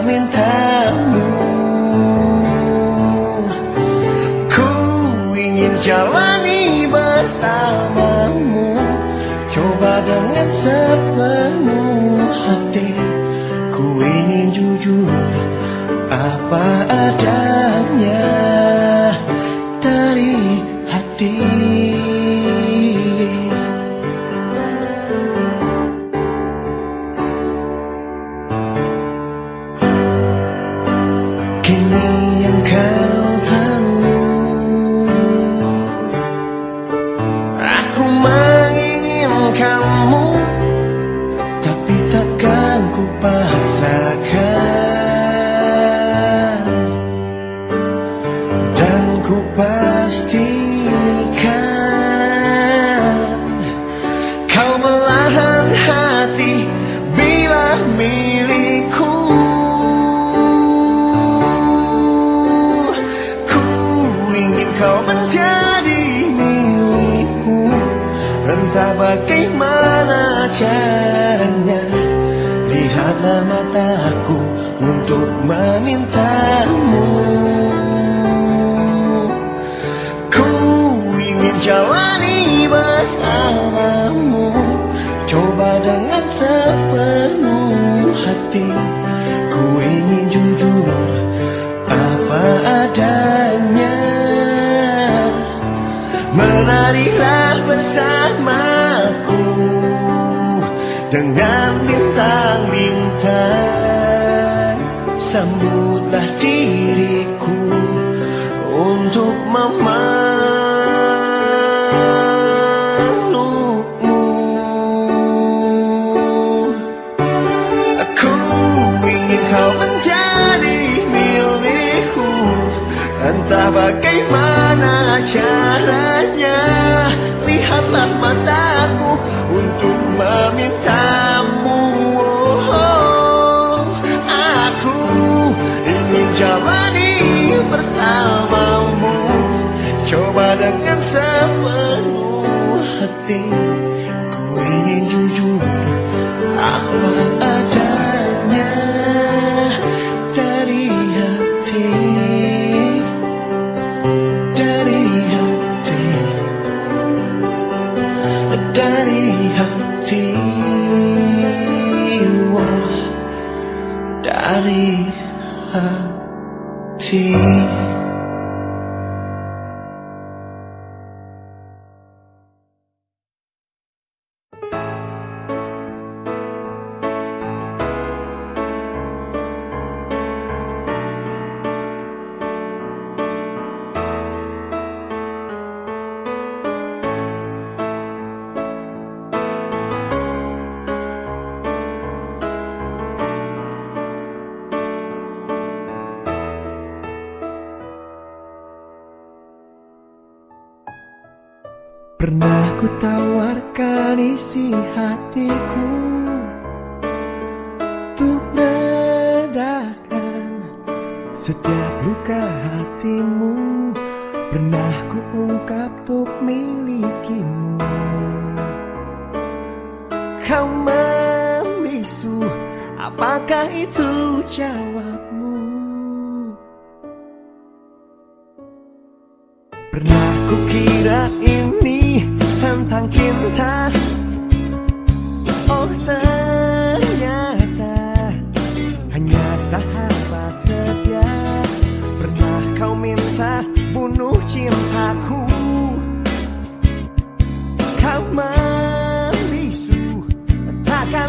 memintamu. Ku ingin jalani bersamamu. Coba dengan sepenuh hati. Ku ingin jujur apa adanya. caranya. Lihatlah mataku untuk memintamu. Oh, Aku ingin jalani bersamamu. Coba dengan sepenuh hati. Acá,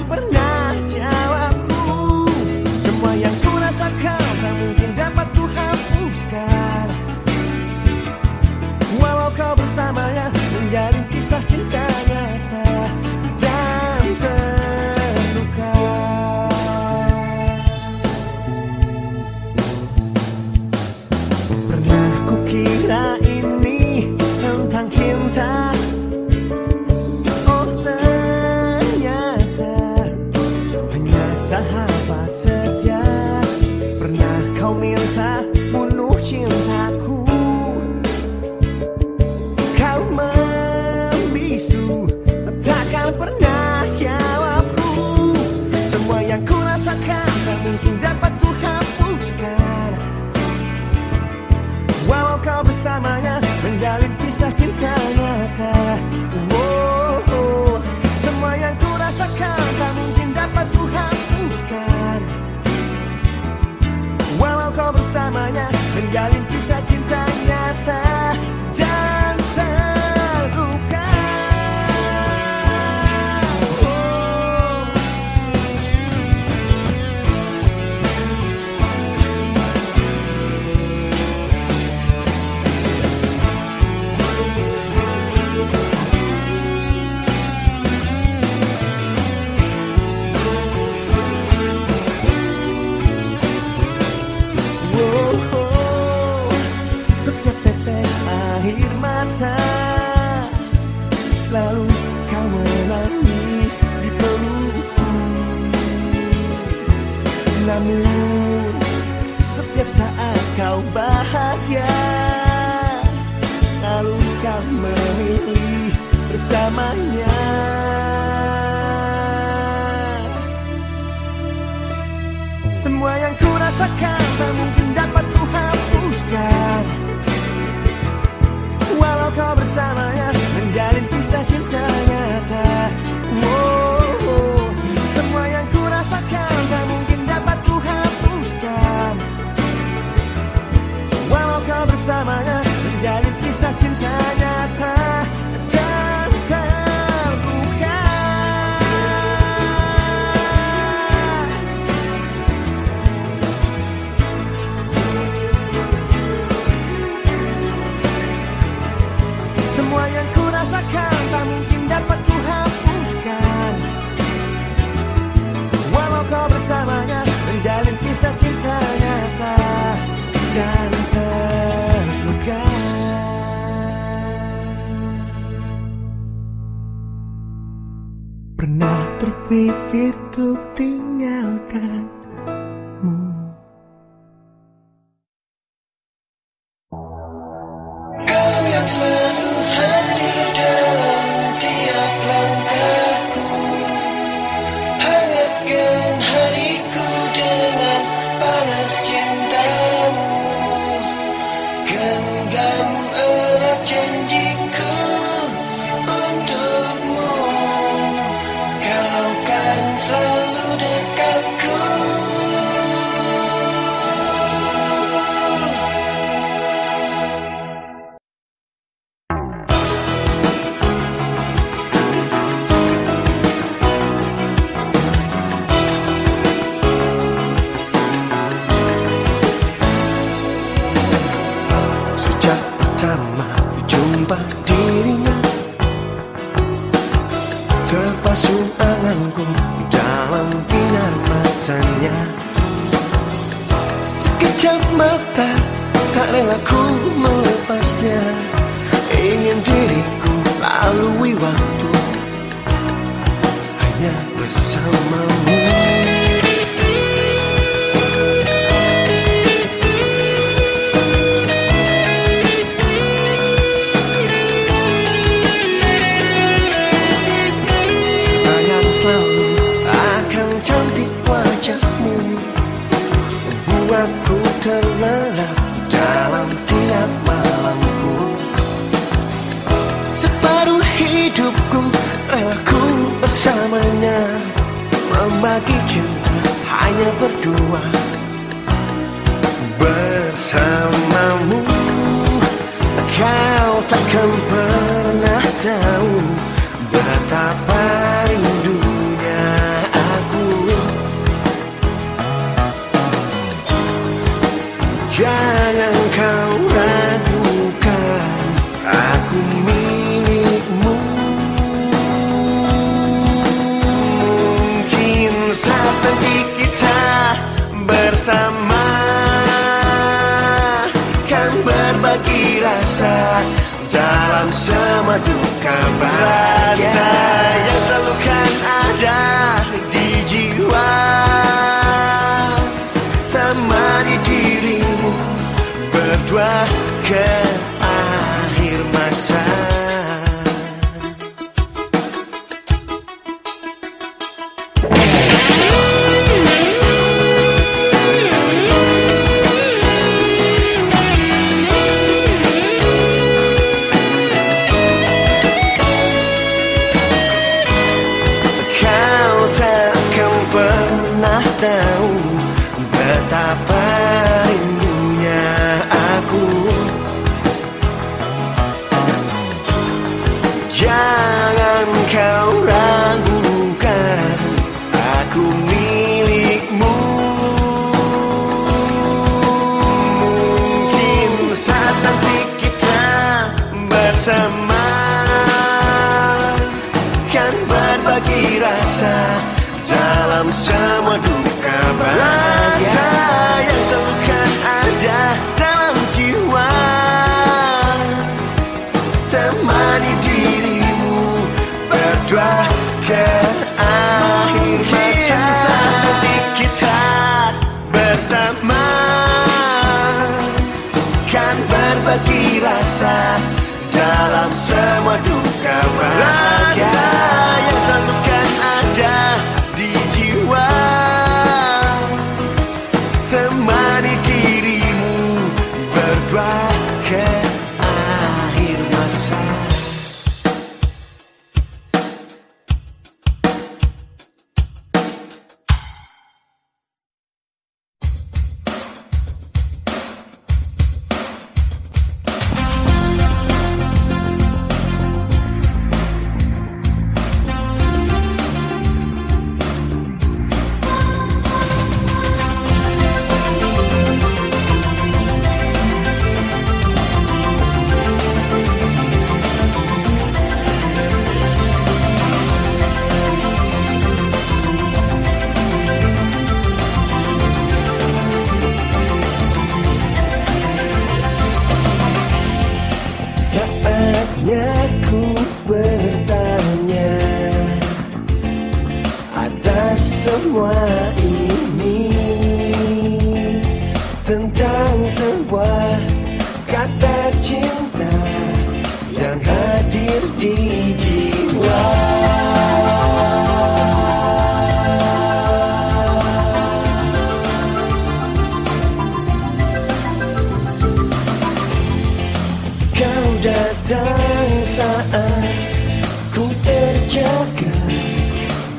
we were. ku Saat ku terjaga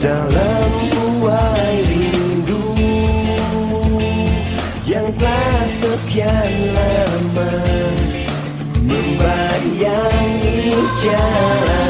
dalam buai rindu yang telah sekian lama membayangi jalan.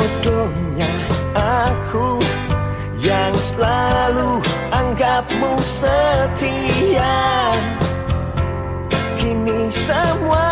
bodohnya aku yang selalu anggapmu setia. Kini semua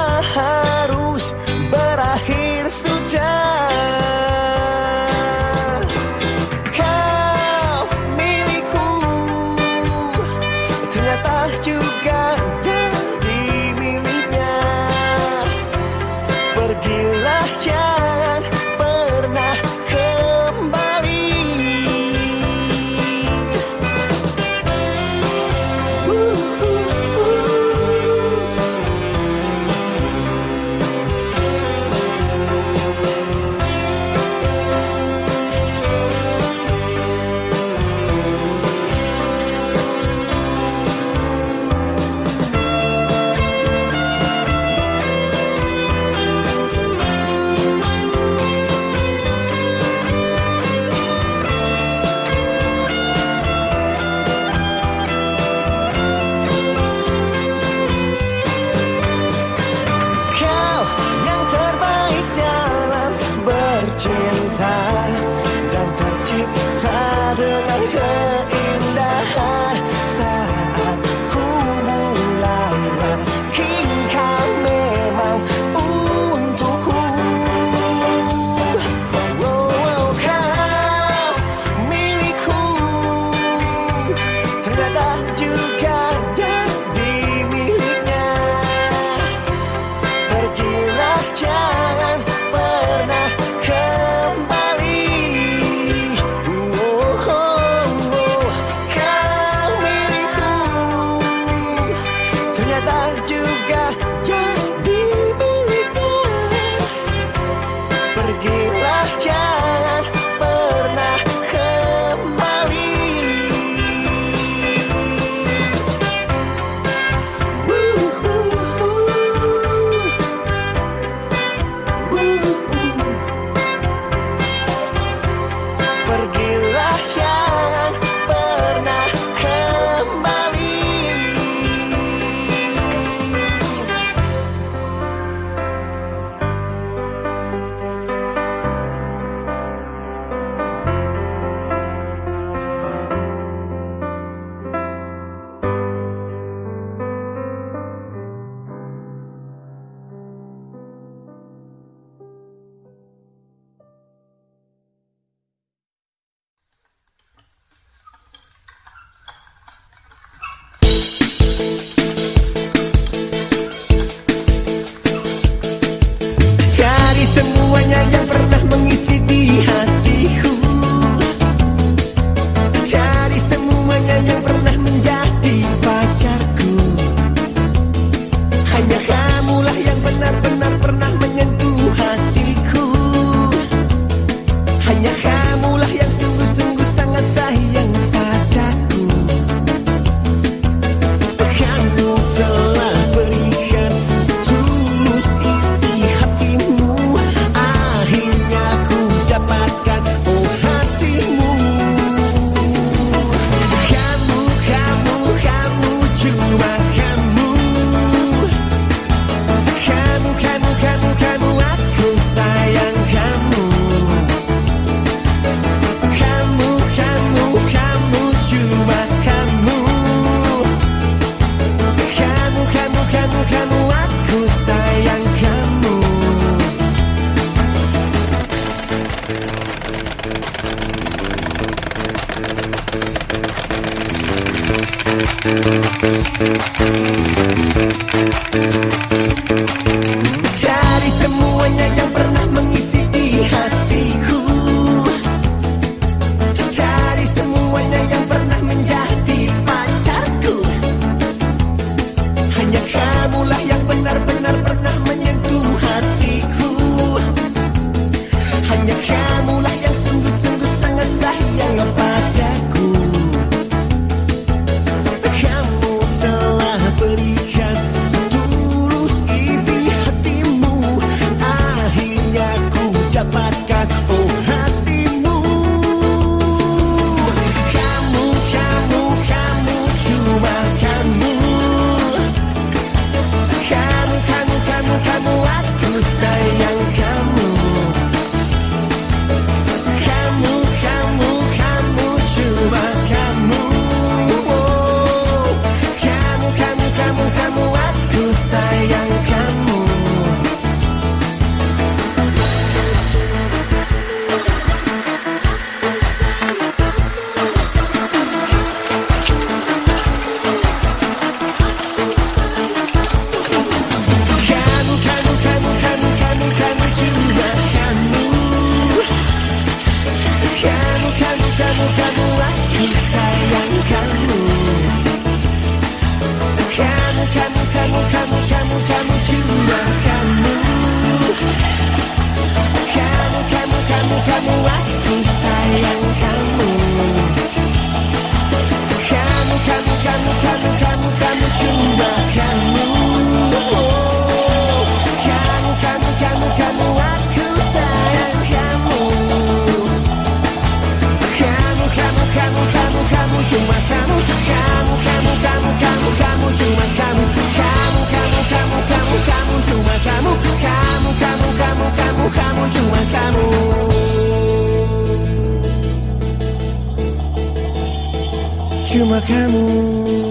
cuma kamu.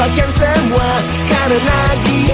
pas qu'elle sait moi.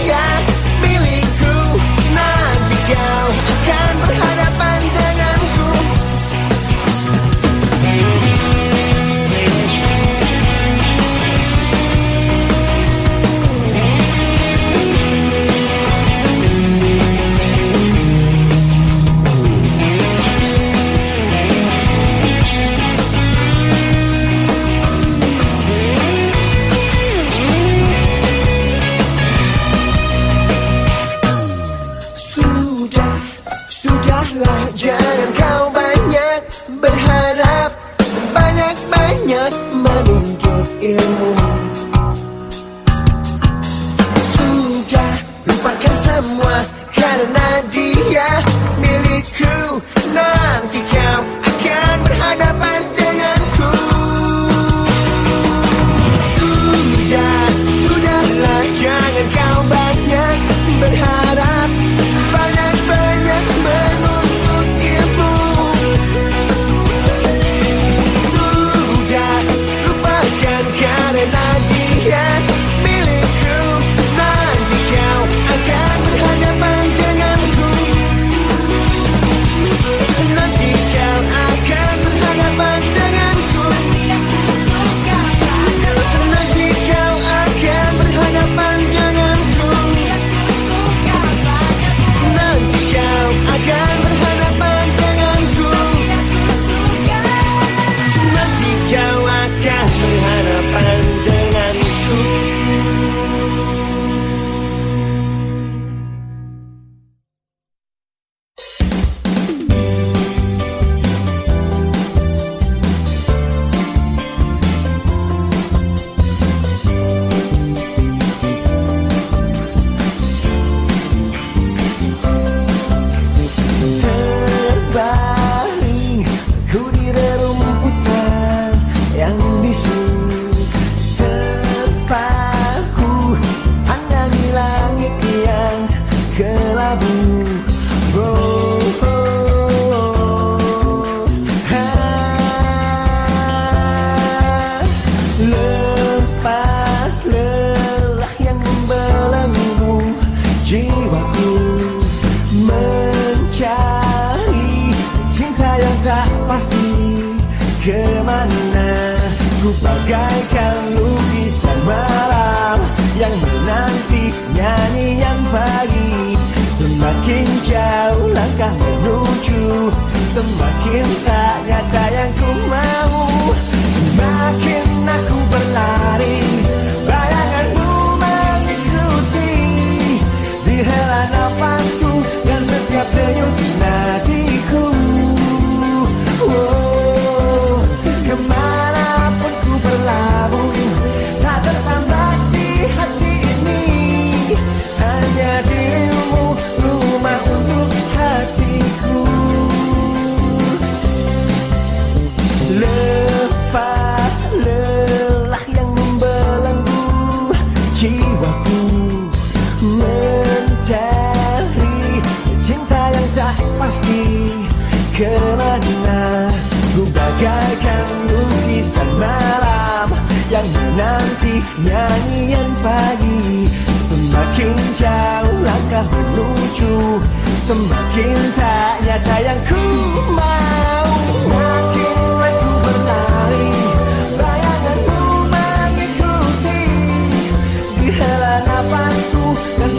Semakin jauh langkah menuju Semakin tak nyata yang ku mau. pagi. Semakin jauh langkah menuju Semakin tak nyata yang ku mau. Makin aku berlari Bayanganmu mengikuti di Dihela nafasku dan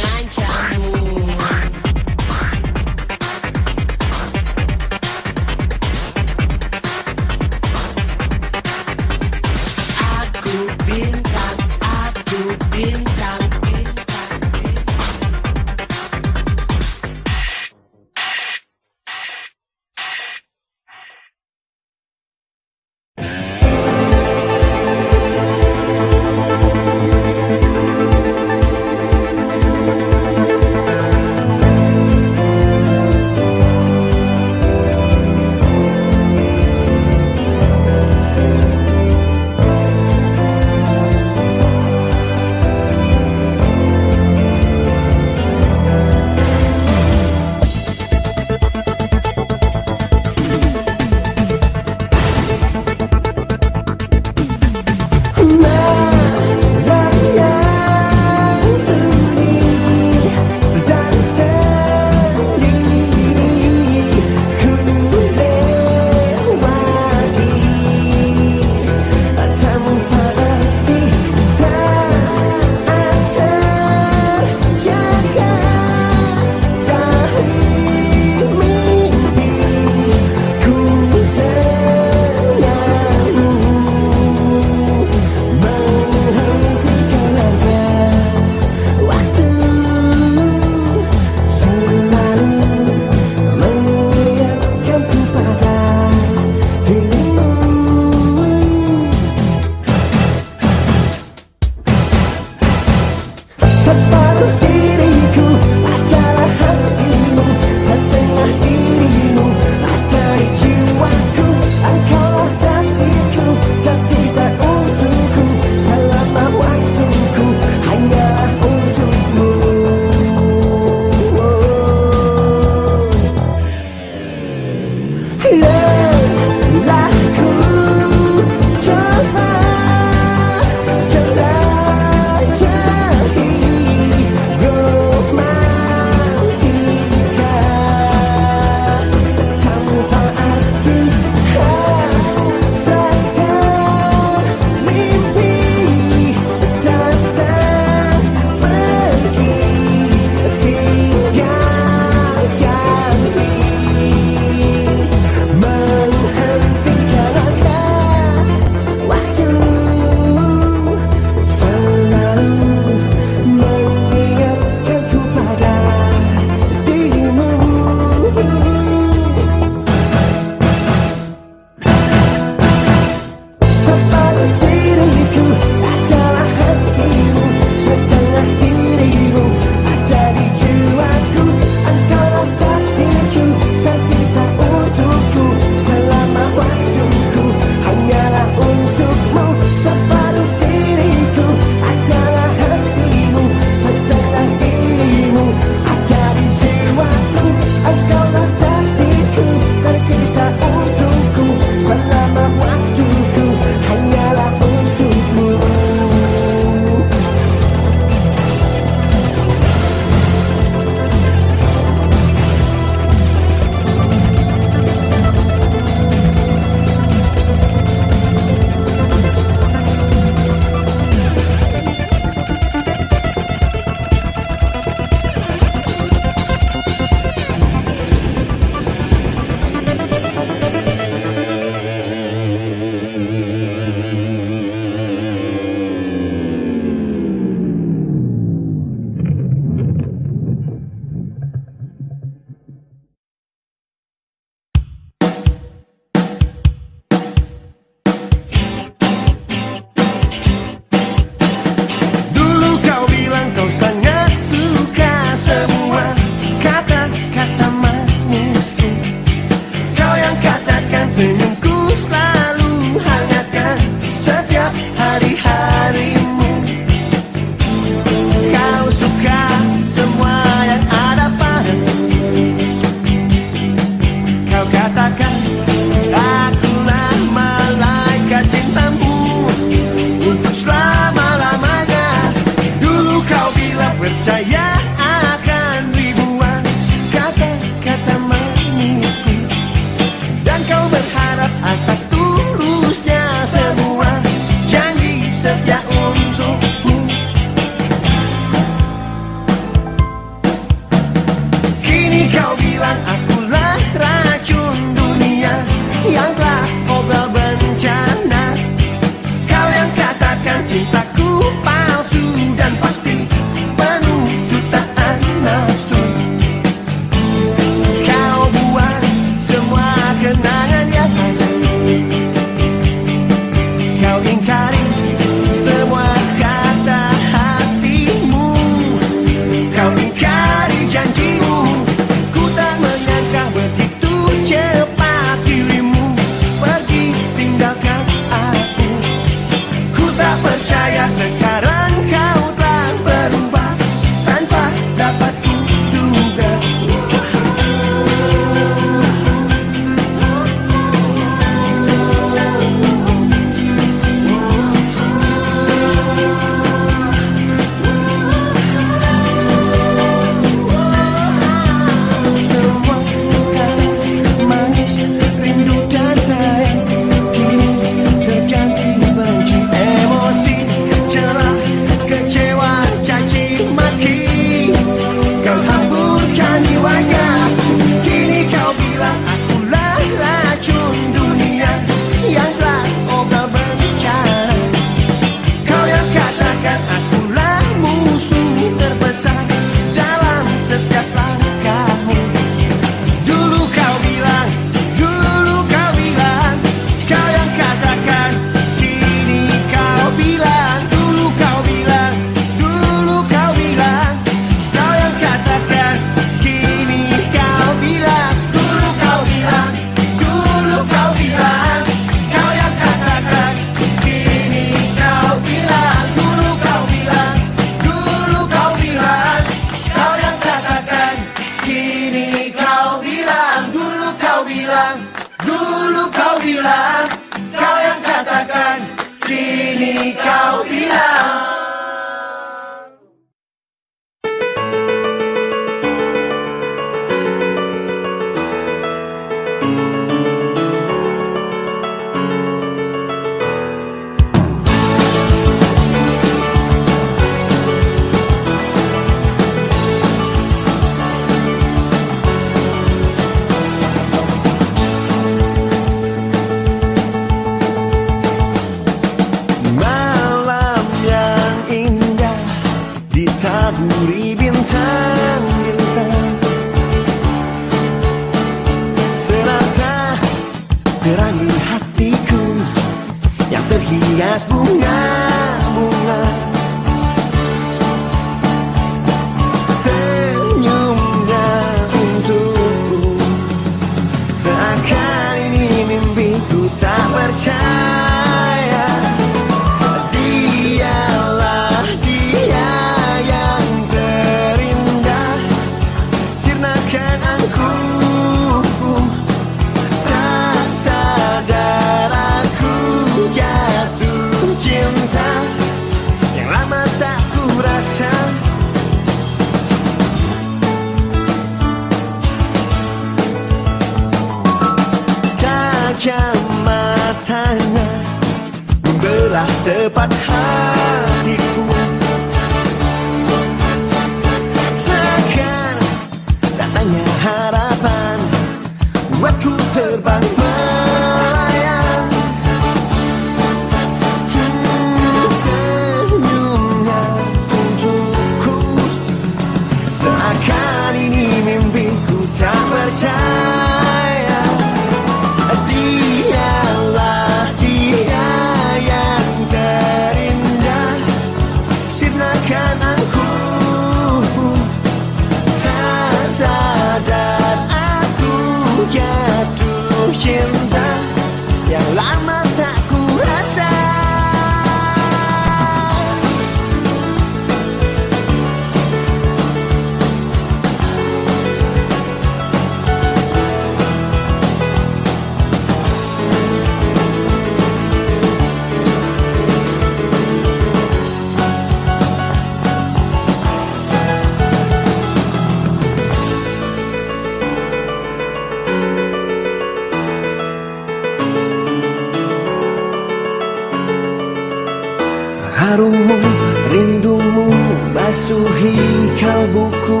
basuhi kalbuku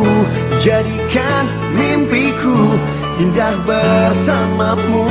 Jadikan mimpiku indah bersamamu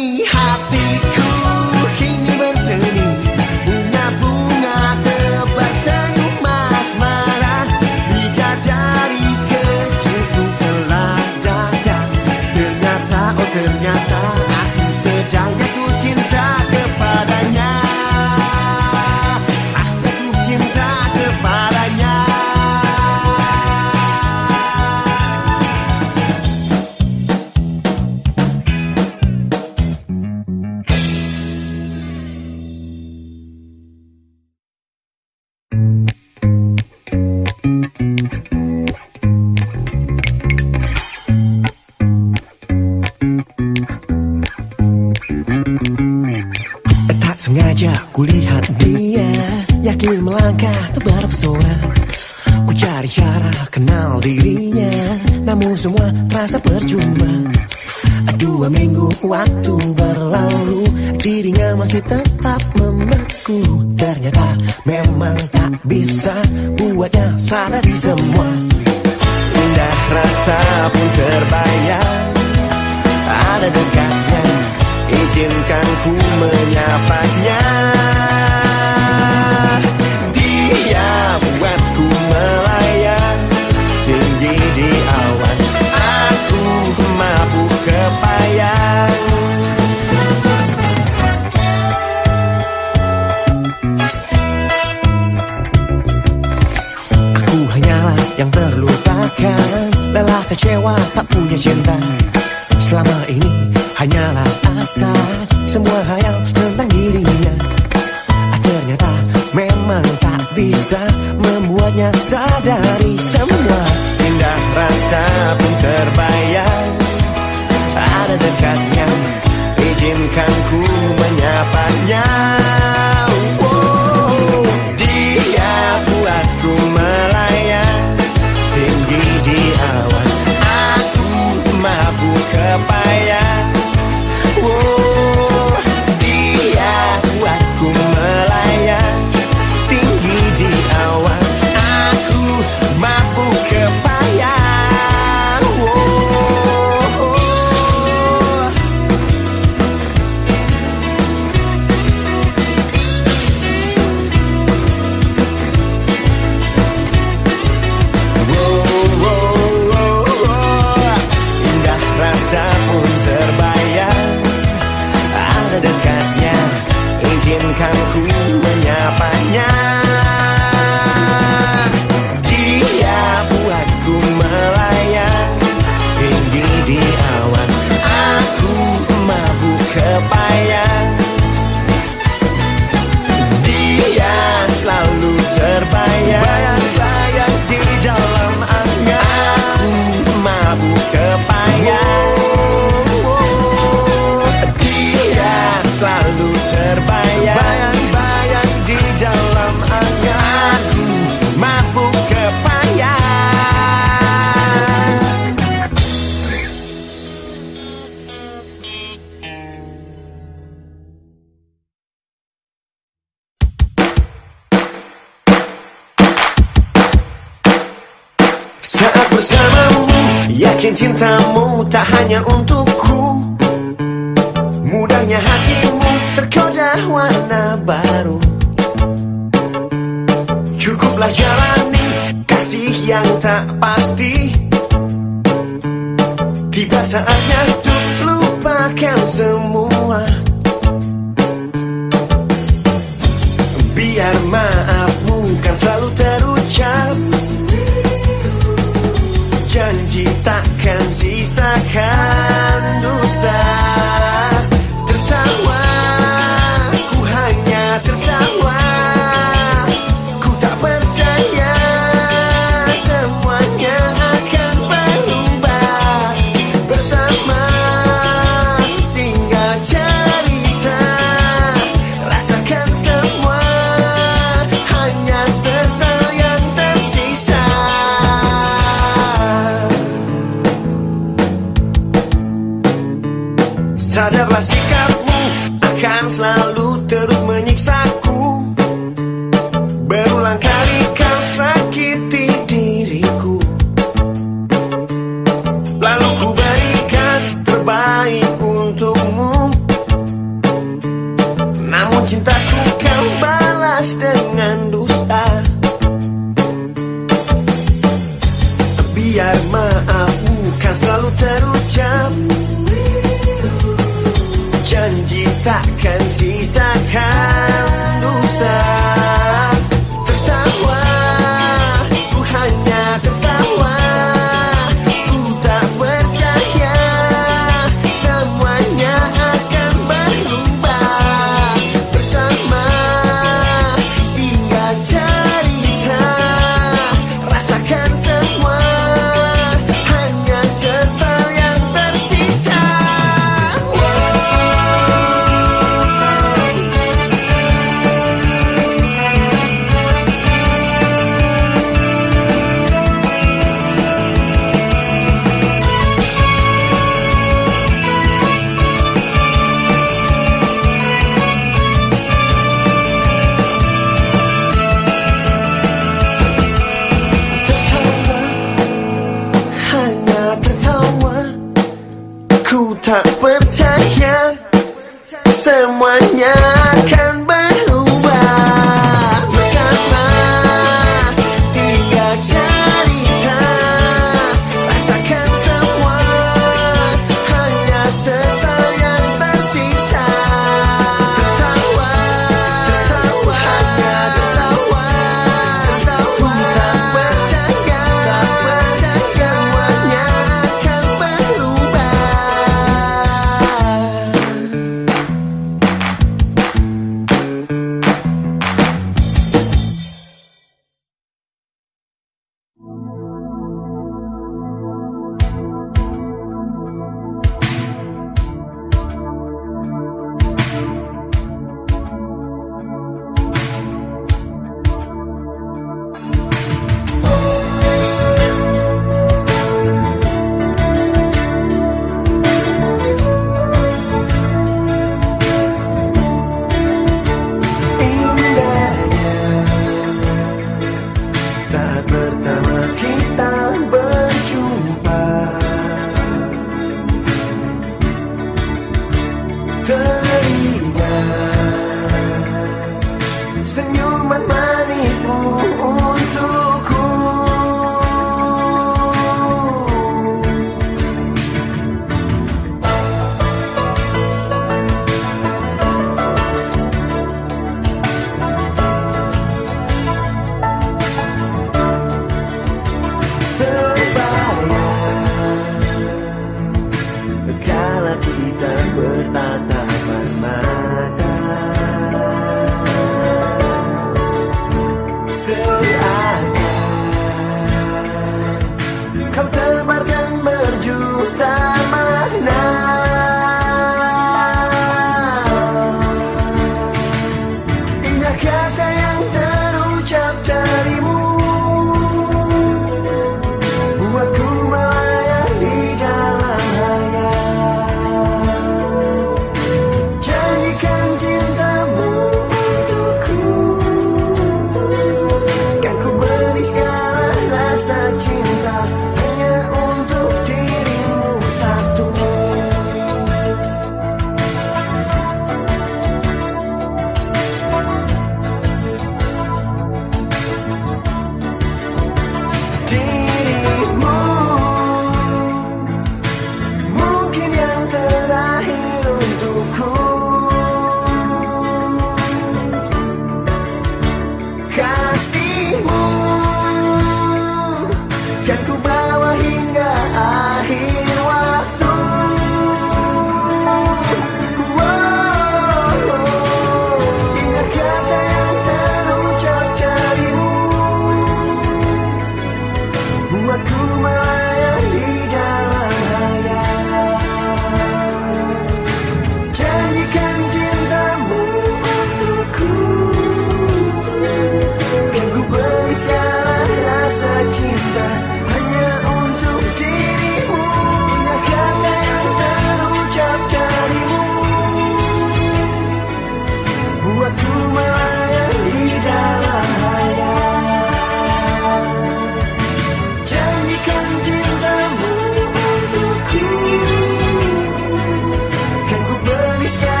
happy. Takkan sisakan dusta mañana.